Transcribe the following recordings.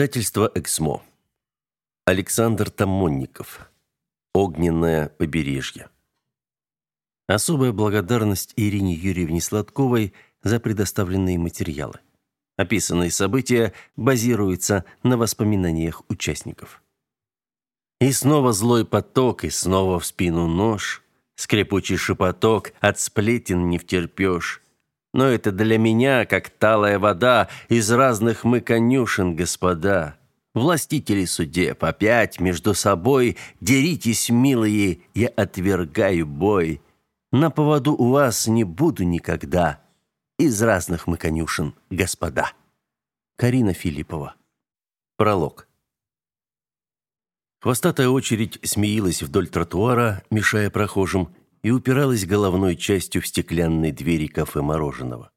Издательство «Эксмо». Александр Тамонников. «Огненное побережье». Особая благодарность Ирине Юрьевне Сладковой за предоставленные материалы. Описанные события базируются на воспоминаниях участников. И снова злой поток, и снова в спину нож. Скрипучий шепоток, от сплетен не втерпешь. Но это для меня, как талая вода из разных мы конюшен, господа. Властители судеб, опять между собой деритесь, милые, я отвергаю бой. На поводу у вас не буду никогда. Из разных мы конюшен, господа. Карина Филиппова. Пролог. Хвостатая очередь смеялась вдоль тротуара, мешая прохожим, и упиралась головной частью в стеклянные двери кафе мороженого.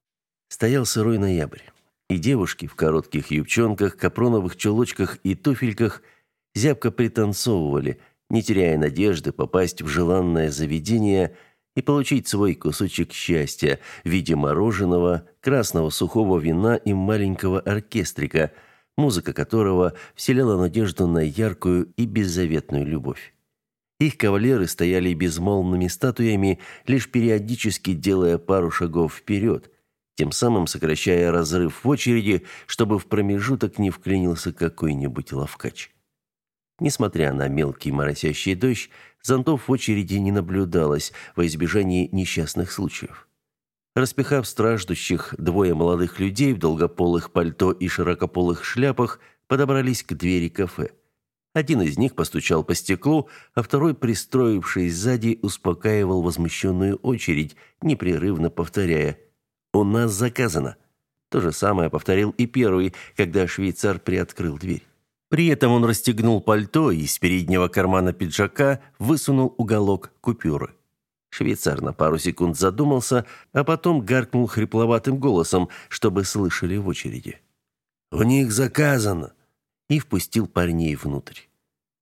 Стоял сырой ноябрь, и девушки в коротких юбчонках, капроновых чулочках и туфельках зябко пританцовывали, не теряя надежды попасть в желанное заведение и получить свой кусочек счастья в виде мороженого, красного сухого вина и маленького оркестрика, музыка которого вселяла надежду на яркую и беззаветную любовь. Их кавалеры стояли безмолвными статуями, лишь периодически делая пару шагов вперед, тем самым сокращая разрыв в очереди, чтобы в промежуток не вклинился какой-нибудь ловкач. Несмотря на мелкий моросящий дождь, зонтов в очереди не наблюдалось во избежание несчастных случаев. Распихав страждущих, двое молодых людей в долгополых пальто и широкополых шляпах подобрались к двери кафе. Один из них постучал по стеклу, а второй, пристроившись сзади, успокаивал возмущенную очередь, непрерывно повторяя «У нас заказано». То же самое повторил и первый, когда швейцар приоткрыл дверь. При этом он расстегнул пальто и из переднего кармана пиджака высунул уголок купюры. Швейцар на пару секунд задумался, а потом гаркнул хрипловатым голосом, чтобы слышали в очереди. «У них заказано!» и впустил парней внутрь.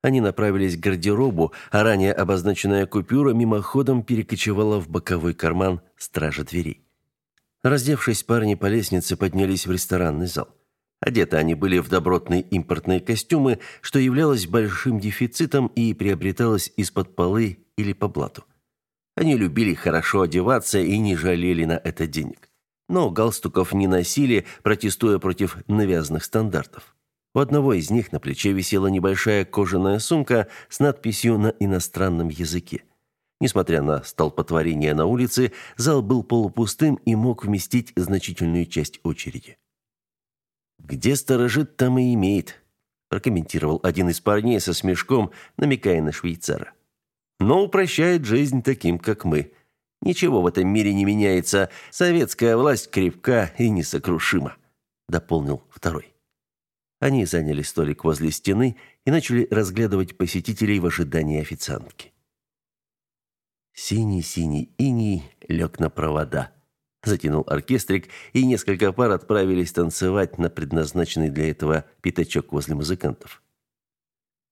Они направились к гардеробу, а ранее обозначенная купюра мимоходом перекочевала в боковой карман стража дверей. Раздевшись, парни по лестнице поднялись в ресторанный зал. Одеты они были в добротные импортные костюмы, что являлось большим дефицитом и приобреталось из-под полы или по блату. Они любили хорошо одеваться и не жалели на это денег. Но галстуков не носили, протестуя против навязанных стандартов. У одного из них на плече висела небольшая кожаная сумка с надписью на иностранном языке. Несмотря на столпотворение на улице, зал был полупустым и мог вместить значительную часть очереди. «Где сторожит, там и имеет», – прокомментировал один из парней со смешком, намекая на швейцара. «Но упрощает жизнь таким, как мы. Ничего в этом мире не меняется. Советская власть крепка и несокрушима», – дополнил второй. Они заняли столик возле стены и начали разглядывать посетителей в ожидании официантки. Синий-синий иней лег на провода. Затянул оркестрик, и несколько пар отправились танцевать на предназначенный для этого пятачок возле музыкантов.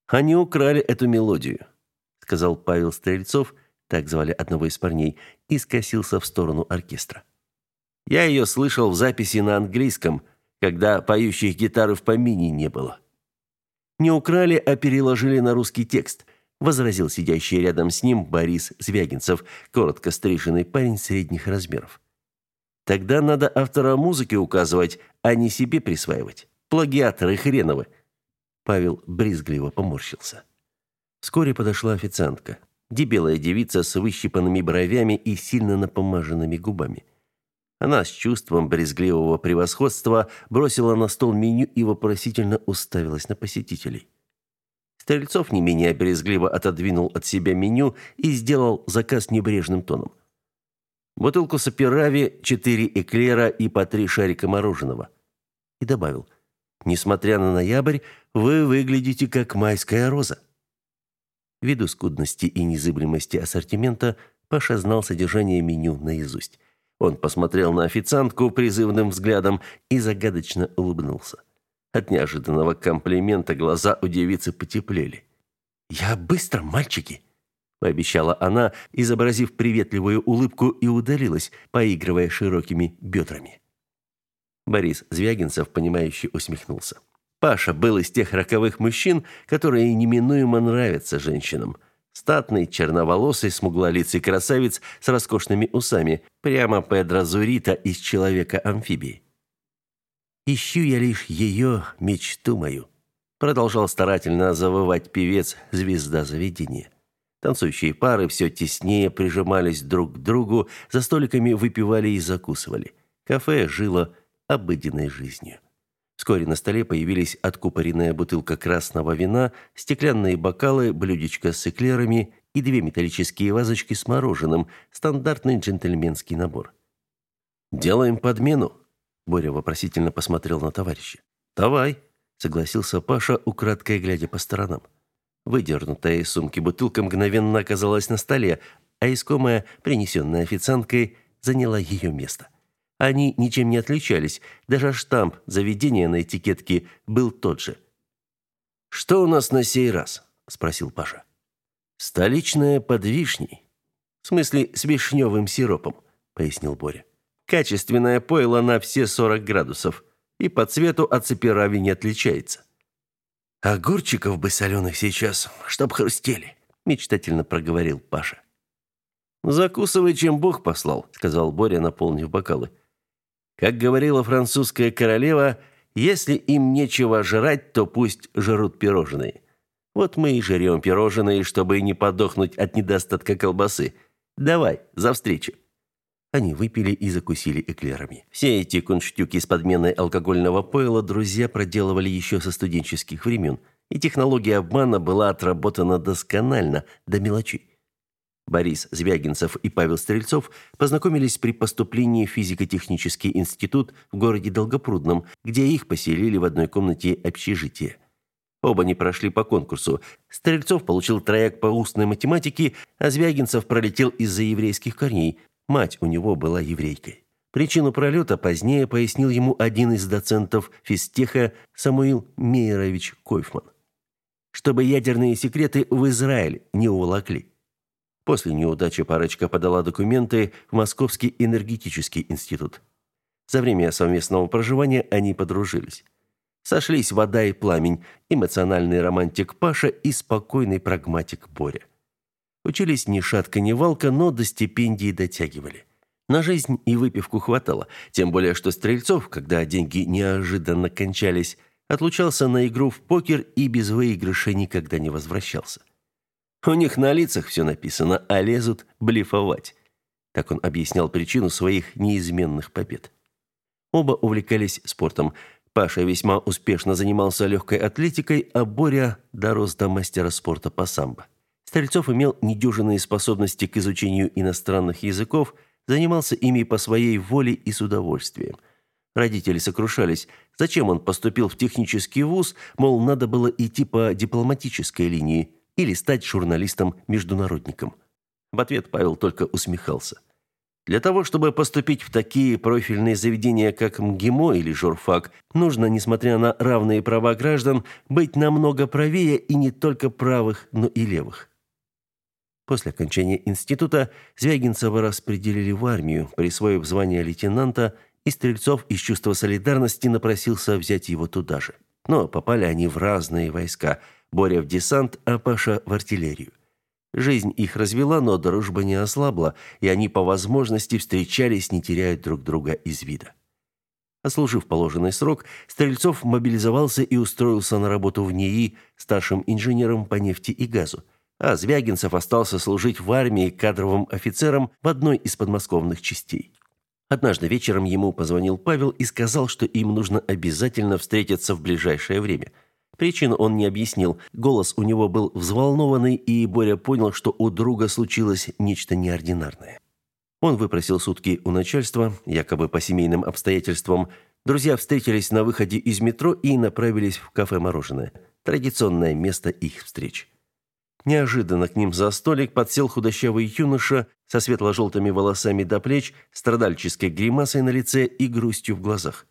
«Они украли эту мелодию», — сказал Павел Стрельцов, так звали одного из парней, и скосился в сторону оркестра. «Я ее слышал в записи на английском, когда поющих гитар в помине не было. Не украли, а переложили на русский текст, возразил сидящий рядом с ним Борис Звягинцев, коротко стриженный парень средних размеров. Тогда надо автора музыки указывать, а не себе присваивать. Плагиаторы хреновы. Павел брезгливо поморщился. Вскоре подошла официантка. Дебелая девица с выщипанными бровями и сильно напомаженными губами. Она с чувством брезгливого превосходства бросила на стол меню и вопросительно уставилась на посетителей. Стрельцов не менее брезгливо отодвинул от себя меню и сделал заказ небрежным тоном. Бутылку сапирави, четыре эклера и по три шарика мороженого. И добавил, несмотря на ноябрь, вы выглядите как майская роза. Ввиду скудности и незыблемости ассортимента, Паша знал содержание меню наизусть. Он посмотрел на официантку призывным взглядом и загадочно улыбнулся. От неожиданного комплимента глаза у девицы потеплели. «Я быстро, мальчики!» – пообещала она, изобразив приветливую улыбку и удалилась, поигрывая широкими бедрами. Борис Звягинцев, понимающе усмехнулся. Паша был из тех роковых мужчин, которые неминуемо нравятся женщинам. Статный, черноволосый, смуглолицый красавец с роскошными усами, прямо Педро Зурита из «Человека-амфибии». «Ищу я лишь ее, мечту мою», продолжал старательно завывать певец, звезда заведения. Танцующие пары все теснее прижимались друг к другу, за столиками выпивали и закусывали. Кафе жило обыденной жизнью. Вскоре на столе появились откупоренная бутылка красного вина, стеклянные бокалы, блюдечко с эклерами и две металлические вазочки с мороженым, стандартный джентльменский набор. «Делаем подмену?» Боря вопросительно посмотрел на товарища. «Давай», — согласился Паша, украдкой глядя по сторонам. Выдернутая из сумки бутылка мгновенно оказалась на столе, а искомая, принесенная официанткой, заняла ее место. Они ничем не отличались, даже штамп заведения на этикетке был тот же. «Что у нас на сей раз?» – спросил Паша. «Столичная под вишней. В смысле, с вишневым сиропом», – пояснил Боря. «Качественное пойло на все 40 градусов, и по цвету от цепирави не отличается». «Огурчиков бы соленых сейчас, чтоб хрустели», – мечтательно проговорил Паша. «Закусывай, чем Бог послал», – сказал Боря, наполнив бокалы. Как говорила французская королева, если им нечего жрать, то пусть жрут пирожные. Вот мы и жрем пирожные, чтобы не подохнуть от недостатка колбасы. Давай, за встречу. Они выпили и закусили эклерами. Все эти кунштюки с подменой алкогольного пойла друзья проделывали еще со студенческих времен, и технология обмана была отработана досконально, до мелочей. Борис Звягинцев и Павел Стрельцов познакомились при поступлении в физико-технический институт в городе Долгопрудном, где их поселили в одной комнате общежития. Оба не прошли по конкурсу. Стрельцов получил трояк по устной математике, а Звягинцев пролетел из-за еврейских корней. Мать у него была еврейкой. Причину пролета позднее пояснил ему один из доцентов физтеха Самуил Мейерович Койфман. Чтобы ядерные секреты в Израиль не уволокли. После неудачи парочка подала документы в Московский энергетический институт. За время совместного проживания они подружились. Сошлись вода и пламень, эмоциональный романтик Паша и спокойный прагматик Боря. Учились ни шатка, ни валка, но до стипендии дотягивали. На жизнь и выпивку хватало, тем более что Стрельцов, когда деньги неожиданно кончались, отлучался на игру в покер и без выигрыша никогда не возвращался. У них на лицах все написано, а лезут блефовать. Так он объяснял причину своих неизменных побед. Оба увлекались спортом. Паша весьма успешно занимался легкой атлетикой, а Боря дорос до мастера спорта по самбо. Стрельцов имел недюжинные способности к изучению иностранных языков, занимался ими по своей воле и с удовольствием. Родители сокрушались, зачем он поступил в технический вуз, мол, надо было идти по дипломатической линии – или стать журналистом-международником. В ответ Павел только усмехался. Для того, чтобы поступить в такие профильные заведения, как МГИМО или журфак, нужно, несмотря на равные права граждан, быть намного правее и не только правых, но и левых. После окончания института Звягинцева распределили в армию, присвоив звание лейтенанта, и Стрельцов из чувства солидарности напросился взять его туда же. Но попали они в разные войска – Боря в десант, а Паша в артиллерию. Жизнь их развела, но дружба не ослабла, и они по возможности встречались, не теряя друг друга из вида. Ослужив положенный срок, Стрельцов мобилизовался и устроился на работу в НИИ старшим инженером по нефти и газу, а Звягинцев остался служить в армии кадровым офицером в одной из подмосковных частей. Однажды вечером ему позвонил Павел и сказал, что им нужно обязательно встретиться в ближайшее время – Причину он не объяснил. Голос у него был взволнованный, и Боря понял, что у друга случилось нечто неординарное. Он выпросил сутки у начальства, якобы по семейным обстоятельствам. Друзья встретились на выходе из метро и направились в кафе «Мороженое». Традиционное место их встреч. Неожиданно к ним за столик подсел худощавый юноша со светло-желтыми волосами до плеч, страдальческой гримасой на лице и грустью в глазах.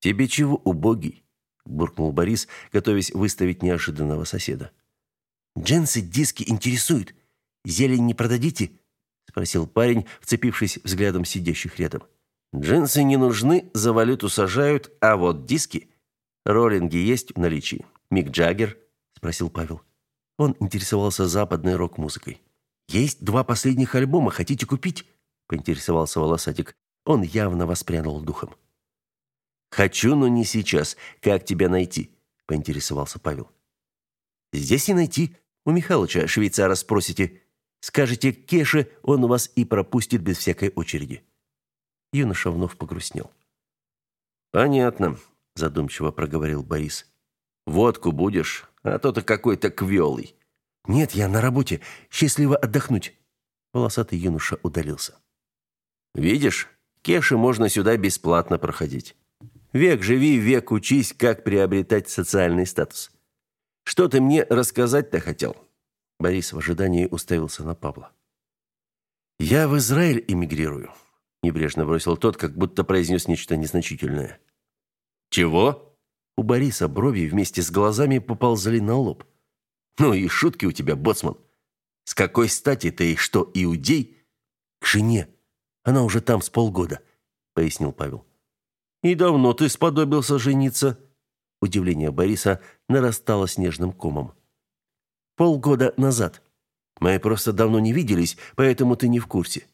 «Тебе чего, убогий?» Буркнул Борис, готовясь выставить неожиданного соседа. Джинсы диски интересуют. Зелень не продадите? спросил парень, вцепившись взглядом сидящих рядом. Джинсы не нужны, за валюту сажают, а вот диски Роллинги есть в наличии? Мик Джаггер?» – спросил Павел. Он интересовался западной рок-музыкой. «Есть два последних альбома, хотите купить?» – поинтересовался волосатик. Он явно воспрянул духом. «Хочу, но не сейчас. Как тебя найти?» – поинтересовался Павел. «Здесь и найти. У Михалыча, швейцара, спросите. Скажете Кеше, он вас и пропустит без всякой очереди». Юноша вновь погрустнел. «Понятно», – задумчиво проговорил Борис. «Водку будешь, а то ты какой-то квелый». «Нет, я на работе. Счастливо отдохнуть». Волосатый юноша удалился. «Видишь, Кеше можно сюда бесплатно проходить. Век живи, век учись, как приобретать социальный статус. Что ты мне рассказать-то хотел?» Борис в ожидании уставился на Павла. «Я в Израиль эмигрирую», – небрежно бросил тот, как будто произнес нечто незначительное. «Чего?» У Бориса брови вместе с глазами поползли на лоб. «Ну и шутки у тебя, боцман. С какой стати ты что, иудей?» «К жене. Она уже там с полгода», – пояснил Павел. «И давно ты сподобился жениться?» Удивление Бориса нарастало снежным комом. «Полгода назад. Мы просто давно не виделись, поэтому ты не в курсе.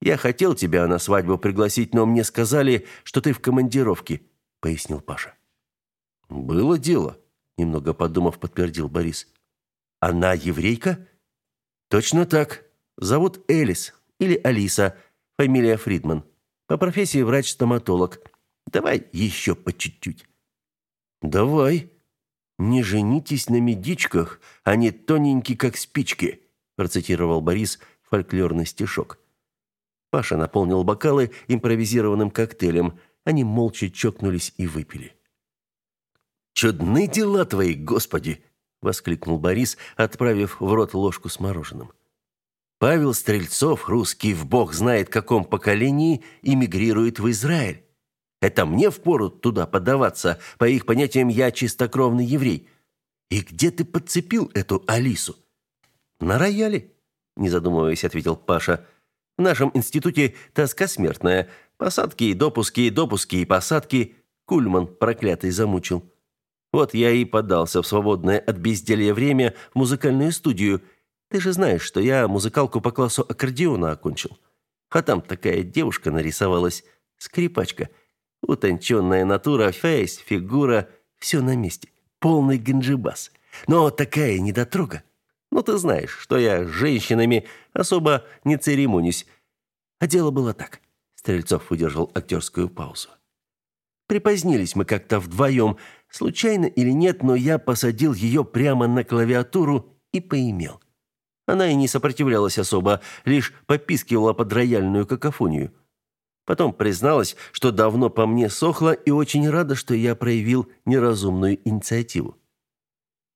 Я хотел тебя на свадьбу пригласить, но мне сказали, что ты в командировке», – пояснил Паша. «Было дело», – немного подумав, подтвердил Борис. «Она еврейка?» «Точно так. Зовут Элис или Алиса, фамилия Фридман. По профессии врач-стоматолог. Давай еще по чуть-чуть». «Давай. Не женитесь на медичках, они тоненькие, как спички», процитировал Борис фольклорный стишок. Паша наполнил бокалы импровизированным коктейлем. Они молча чокнулись и выпили. «Чудны дела твои, Господи!» – воскликнул Борис, отправив в рот ложку с мороженым. «Павел Стрельцов, русский в бог знает каком поколении, эмигрирует в Израиль. Это мне впору туда подаваться, по их понятиям я чистокровный еврей. И где ты подцепил эту Алису?» «На рояле», – не задумываясь, ответил Паша. «В нашем институте тоска смертная. Посадки и допуски, допуски и посадки. Кульман проклятый замучил». Вот я и подался в свободное от безделья время в музыкальную студию. Ты же знаешь, что я музыкалку по классу аккордеона окончил. А там такая девушка нарисовалась, скрипачка. Утонченная натура, фейс, фигура, все на месте. Полный ганджибас. Но такая недотрога. Ну, ты знаешь, что я с женщинами особо не церемонюсь. А дело было так. Стрельцов выдержал актерскую паузу. Припозднились мы как-то вдвоем, случайно или нет, но я посадил ее прямо на клавиатуру и поимел. Она и не сопротивлялась особо, лишь попискивала под рояльную какофонию. Потом призналась, что давно по мне сохла и очень рада, что я проявил неразумную инициативу.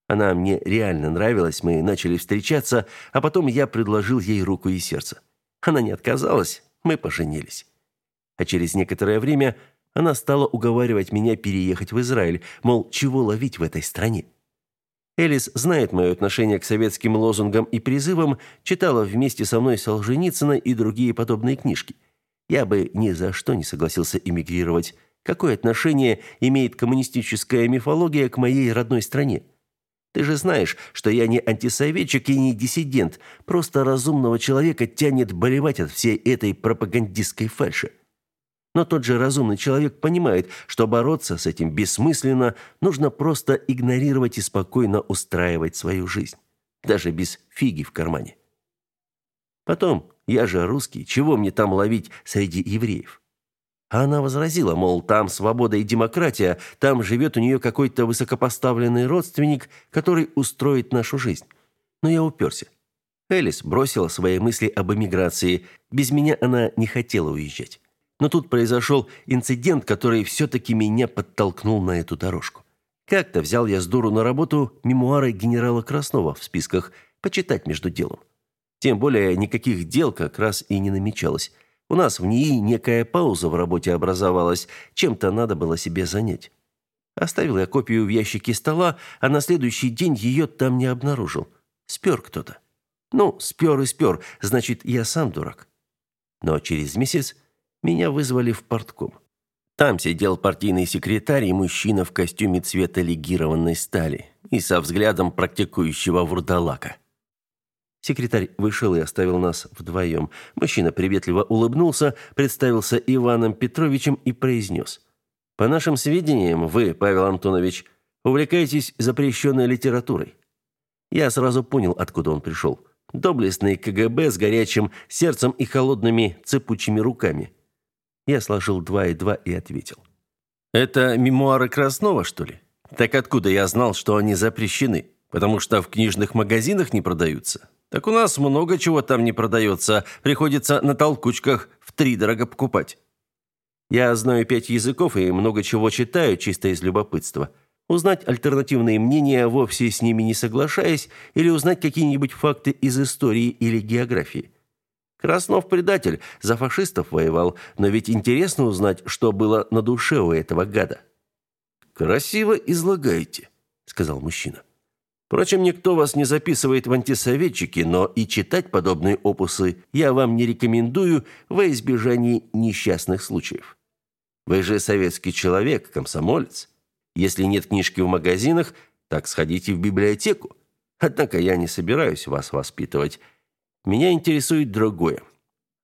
Она мне реально нравилась, мы начали встречаться, а потом я предложил ей руку и сердце. Она не отказалась, мы поженились. А через некоторое время она стала уговаривать меня переехать в Израиль, мол, чего ловить в этой стране. Элис знает мое отношение к советским лозунгам и призывам, читала вместе со мной Солженицына и другие подобные книжки. Я бы ни за что не согласился эмигрировать. Какое отношение имеет коммунистическая мифология к моей родной стране? Ты же знаешь, что я не антисоветчик и не диссидент, просто разумного человека тянет болевать от всей этой пропагандистской фальши. Но тот же разумный человек понимает, что бороться с этим бессмысленно, нужно просто игнорировать и спокойно устраивать свою жизнь, даже без фиги в кармане. Потом, я же русский, чего мне там ловить среди евреев? А она возразила, мол, там свобода и демократия, там живет у нее какой-то высокопоставленный родственник, который устроит нашу жизнь. Но я уперся. Элис бросила свои мысли об эмиграции. Без меня она не хотела уезжать. Но тут произошел инцидент, который все-таки меня подтолкнул на эту дорожку. Как-то взял я с дуру на работу мемуары генерала Краснова в списках почитать между делом. Тем более никаких дел как раз и не намечалось. У нас в НИИ некая пауза в работе образовалась, чем-то надо было себе занять. Оставил я копию в ящике стола, а на следующий день ее там не обнаружил. Спер кто-то. Ну, спер и спер, значит, я сам дурак. Но через месяц меня вызвали в портком. Там сидел партийный секретарь и мужчина в костюме цвета легированной стали и со взглядом практикующего вурдалака. Секретарь вышел и оставил нас вдвоем. Мужчина приветливо улыбнулся, представился Иваном Петровичем и произнес. «По нашим сведениям, вы, Павел Антонович, увлекаетесь запрещенной литературой». Я сразу понял, откуда он пришел. Доблестный КГБ с горячим сердцем и холодными цепучими руками. Я сложил два и два и ответил. «Это мемуары Краснова, что ли? Так откуда я знал, что они запрещены? Потому что в книжных магазинах не продаются? Так у нас много чего там не продается, приходится на толкучках в три дорого покупать. Я знаю пять языков и много чего читаю чисто из любопытства. Узнать альтернативные мнения, вовсе с ними не соглашаясь, или узнать какие-нибудь факты из истории или географии. Краснов предатель, за фашистов воевал, но ведь интересно узнать, что было на душе у этого гада. «Красиво излагаете», — сказал мужчина. Впрочем, никто вас не записывает в антисоветчики, но и читать подобные опусы я вам не рекомендую во избежание несчастных случаев. Вы же советский человек, комсомолец. Если нет книжки в магазинах, так сходите в библиотеку. Однако я не собираюсь вас воспитывать. Меня интересует другое.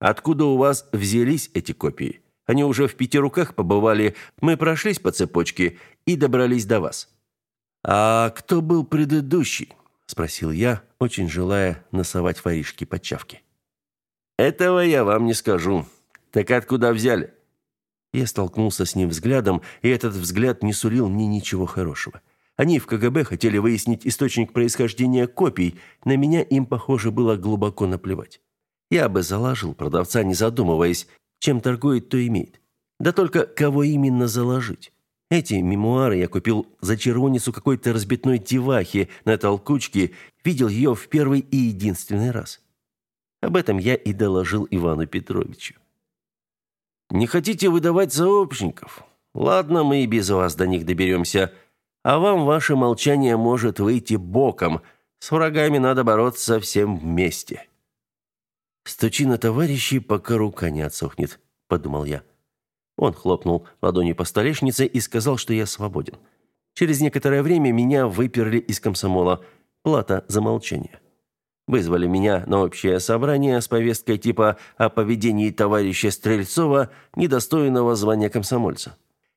Откуда у вас взялись эти копии? Они уже в пяти руках побывали, мы прошлись по цепочке и добрались до вас. «А кто был предыдущий?» – спросил я, очень желая носовать воришки под чавки. «Этого я вам не скажу. Так откуда взяли?» Я столкнулся с ним взглядом, и этот взгляд не сулил мне ничего хорошего. Они в КГБ хотели выяснить источник происхождения копий, на меня им, похоже, было глубоко наплевать. Я бы заложил продавца, не задумываясь, чем торгует, то имеет. Да только кого именно заложить? Эти мемуары я купил за червоницу какой-то разбитной девахи на толкучке, видел ее в первый и единственный раз. Об этом я и доложил Ивану Петровичу. «Не хотите выдавать сообщников? Ладно, мы и без вас до них доберемся. А вам ваше молчание может выйти боком. С врагами надо бороться всем вместе». «Стучи на товарищей, пока рука не отсохнет», — подумал я. Он хлопнул ладонью по столешнице и сказал, что я свободен. Через некоторое время меня выперли из комсомола. Плата за молчание. Вызвали меня на общее собрание с повесткой типа о поведении товарища Стрельцова, недостойного звания комсомольца.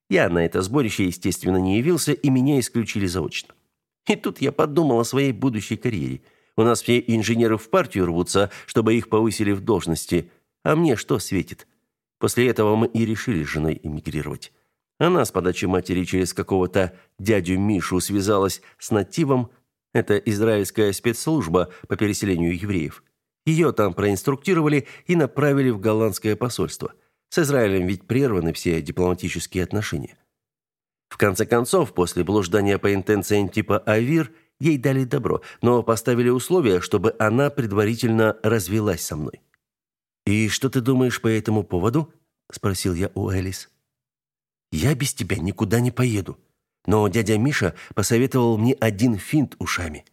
Я на это сборище, естественно, не явился, и меня исключили заочно. И тут я подумал о своей будущей карьере. У нас все инженеры в партию рвутся, чтобы их повысили в должности. А мне что светит? После этого мы и решили с женой эмигрировать. Она с подачи матери через какого-то дядю Мишу связалась с нативом. Это израильская спецслужба по переселению евреев. Ее там проинструктировали и направили в голландское посольство. С Израилем ведь прерваны все дипломатические отношения. В конце концов, после блуждания по интенциям типа «Авир», ей дали добро, но поставили условие, чтобы она предварительно развелась со мной. «И что ты думаешь по этому поводу?» – спросил я у Элис. «Я без тебя никуда не поеду. Но дядя Миша посоветовал мне один финт ушами.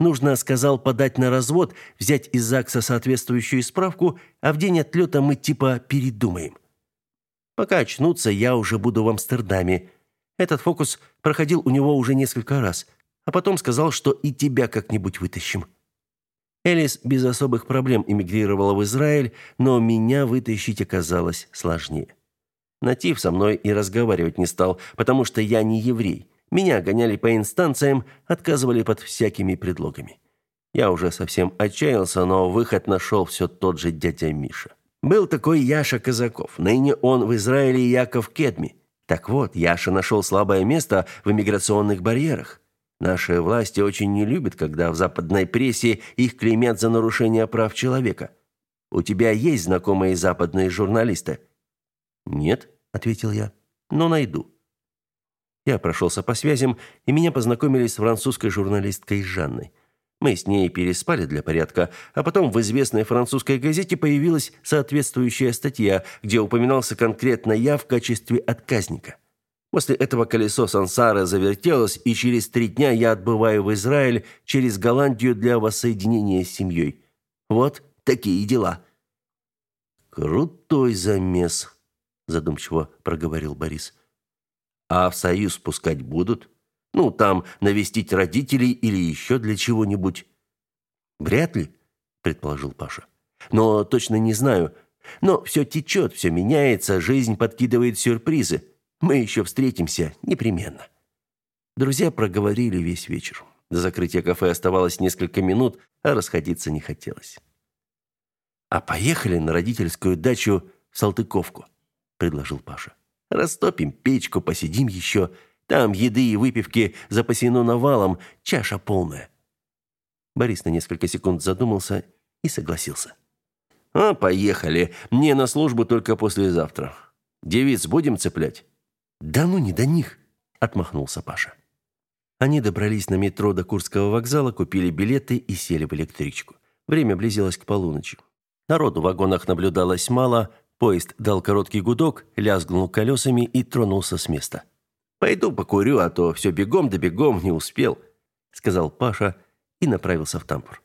Нужно, сказал, подать на развод, взять из ЗАГСа соответствующую справку, а в день отлета мы типа передумаем. Пока очнутся, я уже буду в Амстердаме. Этот фокус проходил у него уже несколько раз, а потом сказал, что и тебя как-нибудь вытащим». Элис без особых проблем эмигрировала в Израиль, но меня вытащить оказалось сложнее. Натив со мной и разговаривать не стал, потому что я не еврей. Меня гоняли по инстанциям, отказывали под всякими предлогами. Я уже совсем отчаялся, но выход нашел все тот же дядя Миша. Был такой Яша Казаков, ныне он в Израиле Яков Кедми. Так вот, Яша нашел слабое место в иммиграционных барьерах. Наши власти очень не любят, когда в западной прессе их клеймят за нарушение прав человека. У тебя есть знакомые западные журналисты? Нет, ответил я. Но найду. Я прошелся по связям, и меня познакомили с французской журналисткой Жанной. Мы с ней переспали для порядка, а потом в известной французской газете появилась соответствующая статья, где упоминался конкретно я в качестве отказника. После этого колесо сансары завертелось, и через три дня я отбываю в Израиль через Голландию для воссоединения с семьей. Вот такие дела. Крутой замес, задумчиво проговорил Борис. А в союз пускать будут? Ну, там навестить родителей или еще для чего-нибудь? Вряд ли, предположил Паша. Но точно не знаю. Но все течет, все меняется, жизнь подкидывает сюрпризы. Мы еще встретимся непременно. Друзья проговорили весь вечер. До закрытия кафе оставалось несколько минут, а расходиться не хотелось. А поехали на родительскую дачу в Салтыковку, предложил Паша. Растопим печку, посидим еще. Там еды и выпивки запасено навалом, чаша полная. Борис на несколько секунд задумался и согласился. А, поехали. Мне на службу только послезавтра. Девиц будем цеплять. Да ну не до них, отмахнулся Паша. Они добрались на метро до Курского вокзала, купили билеты и сели в электричку. Время близилось к полуночи. Народу в вагонах наблюдалось мало, поезд дал короткий гудок, лязгнул колесами и тронулся с места. «Пойду покурю, а то все бегом да бегом не успел», — сказал Паша и направился в тамбур.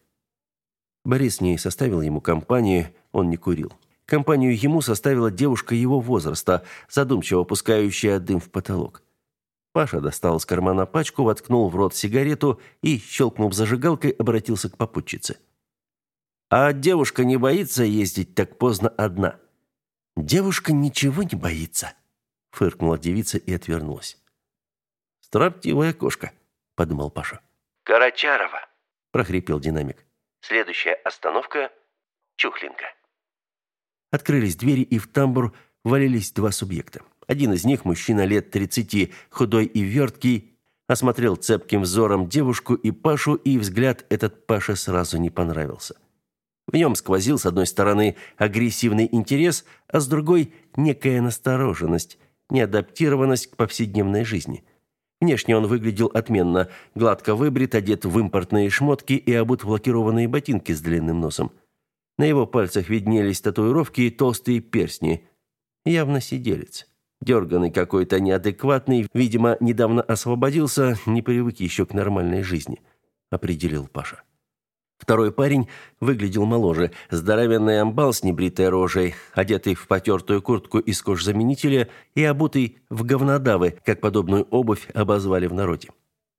Борис не составил ему компанию, он не курил. Компанию ему составила девушка его возраста, задумчиво пускающая дым в потолок. Паша достал из кармана пачку, воткнул в рот сигарету и, щелкнув зажигалкой, обратился к попутчице. «А девушка не боится ездить так поздно одна?» «Девушка ничего не боится», — фыркнула девица и отвернулась. «Строптивая кошка», — подумал Паша. «Карачарова», — прохрипел динамик. «Следующая остановка — Чухлинка». Открылись двери, и в тамбур валились два субъекта. Один из них, мужчина лет 30, худой и верткий, осмотрел цепким взором девушку и Пашу, и взгляд этот Паше сразу не понравился. В нем сквозил, с одной стороны, агрессивный интерес, а с другой – некая настороженность, неадаптированность к повседневной жизни. Внешне он выглядел отменно, гладко выбрит, одет в импортные шмотки и обут в лакированные ботинки с длинным носом. На его пальцах виднелись татуировки и толстые перстни. Явно сиделец. Дерганный какой-то неадекватный, видимо, недавно освободился, не привык еще к нормальной жизни, определил Паша. Второй парень выглядел моложе, здоровенный амбал с небритой рожей, одетый в потертую куртку из кожзаменителя и обутый в говнодавы, как подобную обувь обозвали в народе.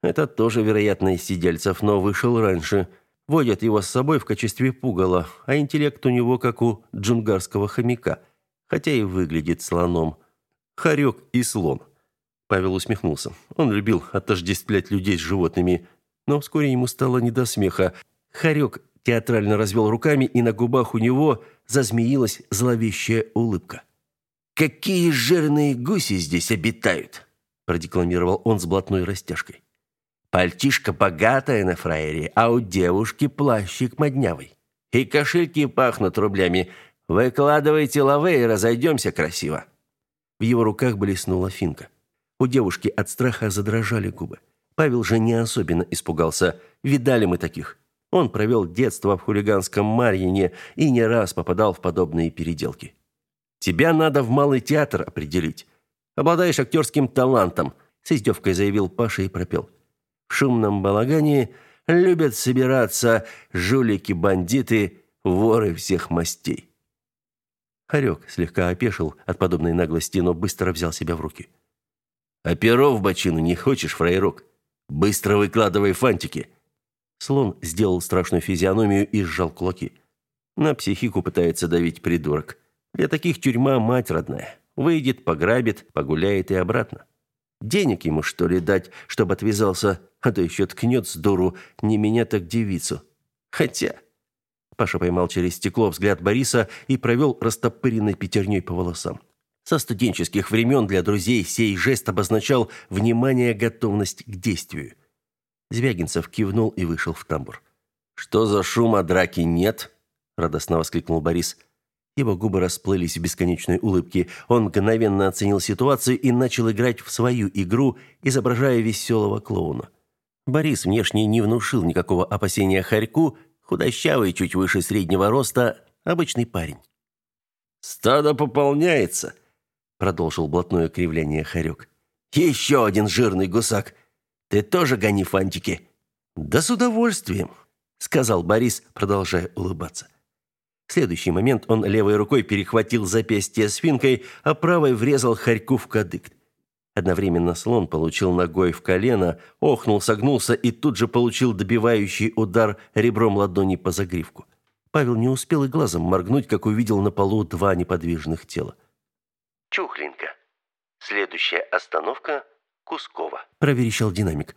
Этот тоже, вероятно, из сидельцев, но вышел раньше. Водят его с собой в качестве пугала, а интеллект у него как у джунгарского хомяка, хотя и выглядит слоном – хорек и слон. Павел усмехнулся. Он любил отождествлять людей с животными, но вскоре ему стало не до смеха. Хорек театрально развел руками, и на губах у него зазмеилась зловещая улыбка. «Какие жирные гуси здесь обитают!» продекламировал он с блатной растяжкой. «Пальтишка богатая на фраере, а у девушки плащик моднявый. И кошельки пахнут рублями. Выкладывайте лавы и разойдемся красиво». В его руках блеснула финка. У девушки от страха задрожали губы. Павел же не особенно испугался. Видали мы таких. Он провел детство в хулиганском Марьине и не раз попадал в подобные переделки. «Тебя надо в малый театр определить. Обладаешь актерским талантом», с издевкой заявил Паша и пропел. В шумном балагане любят собираться жулики-бандиты, воры всех мастей. Харек слегка опешил от подобной наглости, но быстро взял себя в руки. «А перо в бочину не хочешь, фраерок? Быстро выкладывай фантики!» Слон сделал страшную физиономию и сжал кулаки. На психику пытается давить придурок. Для таких тюрьма мать родная. Выйдет, пограбит, погуляет и обратно. Денег ему, что ли, дать, чтобы отвязался, а то еще ткнет с дуру не меня, так девицу. Хотя... Паша поймал через стекло взгляд Бориса и провел растопыренной пятерней по волосам. Со студенческих времен для друзей сей жест обозначал внимание, готовность к действию. Звягинцев кивнул и вышел в тамбур. «Что за шум, а драки нет?» – радостно воскликнул Борис. Его губы расплылись в бесконечной улыбке. Он мгновенно оценил ситуацию и начал играть в свою игру, изображая веселого клоуна. Борис внешне не внушил никакого опасения Харьку, Худощавый, чуть выше среднего роста, обычный парень. «Стадо пополняется», — продолжил блатное кривляние Харек. «Еще один жирный гусак. Ты тоже гони фантики?» «Да с удовольствием», — сказал Борис, продолжая улыбаться. В следующий момент он левой рукой перехватил запястье свинкой, а правой врезал Харьку в кадык. Одновременно слон получил ногой в колено, охнул, согнулся и тут же получил добивающий удар ребром ладони по загривку. Павел не успел и глазом моргнуть, как увидел на полу два неподвижных тела. «Чухленько. Следующая остановка – Кусково», – проверещал динамик.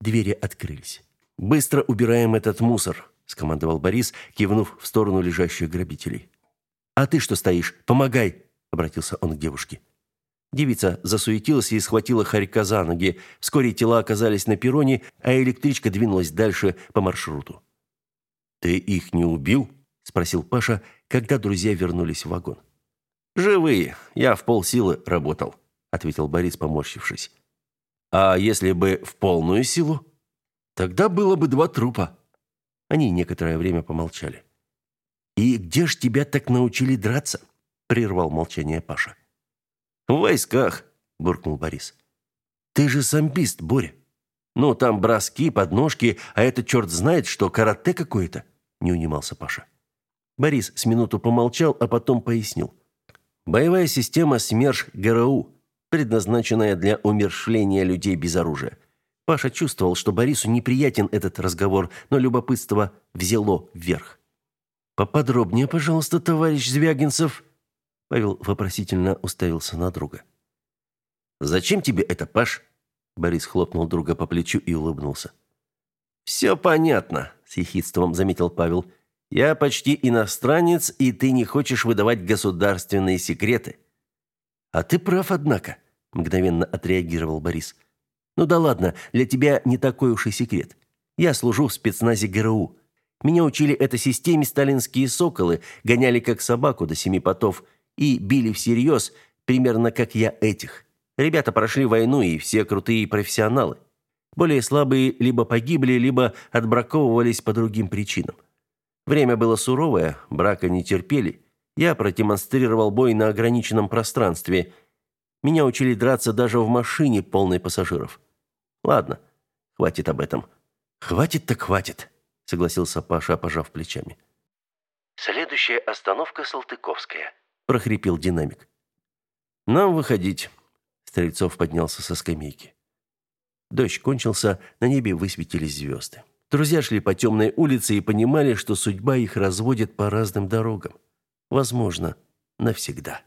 Двери открылись. «Быстро убираем этот мусор», – скомандовал Борис, кивнув в сторону лежащих грабителей. «А ты что стоишь? Помогай!» – обратился он к девушке. Девица засуетилась и схватила Харька за ноги. Вскоре тела оказались на перроне, а электричка двинулась дальше по маршруту. «Ты их не убил?» – спросил Паша, когда друзья вернулись в вагон. «Живые. Я в полсилы работал», – ответил Борис, поморщившись. «А если бы в полную силу?» «Тогда было бы два трупа». Они некоторое время помолчали. «И где ж тебя так научили драться?» – прервал молчание Паша. «В войсках», – буркнул Борис. «Ты же самбист, Боря. Ну, там броски, подножки, а это черт знает, что карате какое-то», – не унимался Паша. Борис с минуту помолчал, а потом пояснил. «Боевая система СМЕРШ ГРУ, предназначенная для умершления людей без оружия». Паша чувствовал, что Борису неприятен этот разговор, но любопытство взяло вверх. «Поподробнее, пожалуйста, товарищ Звягинцев», Павел вопросительно уставился на друга. «Зачем тебе это, Паш?» Борис хлопнул друга по плечу и улыбнулся. «Все понятно», – с ехидством заметил Павел. «Я почти иностранец, и ты не хочешь выдавать государственные секреты». «А ты прав, однако», – мгновенно отреагировал Борис. «Ну да ладно, для тебя не такой уж и секрет. Я служу в спецназе ГРУ. Меня учили этой системе сталинские соколы, гоняли как собаку до семи потов – и били всерьез, примерно как я этих. Ребята прошли войну и все крутые профессионалы. Более слабые либо погибли, либо отбраковывались по другим причинам. Время было суровое, брака не терпели. Я продемонстрировал бой на ограниченном пространстве. Меня учили драться даже в машине, полной пассажиров. Ладно, хватит об этом. Хватит так хватит, согласился Паша, пожав плечами. Следующая остановка Салтыковская прохрипел динамик. Нам выходить. Стрельцов поднялся со скамейки. Дождь кончился, на небе высветились звезды. Друзья шли по темной улице и понимали, что судьба их разводит по разным дорогам. Возможно, навсегда.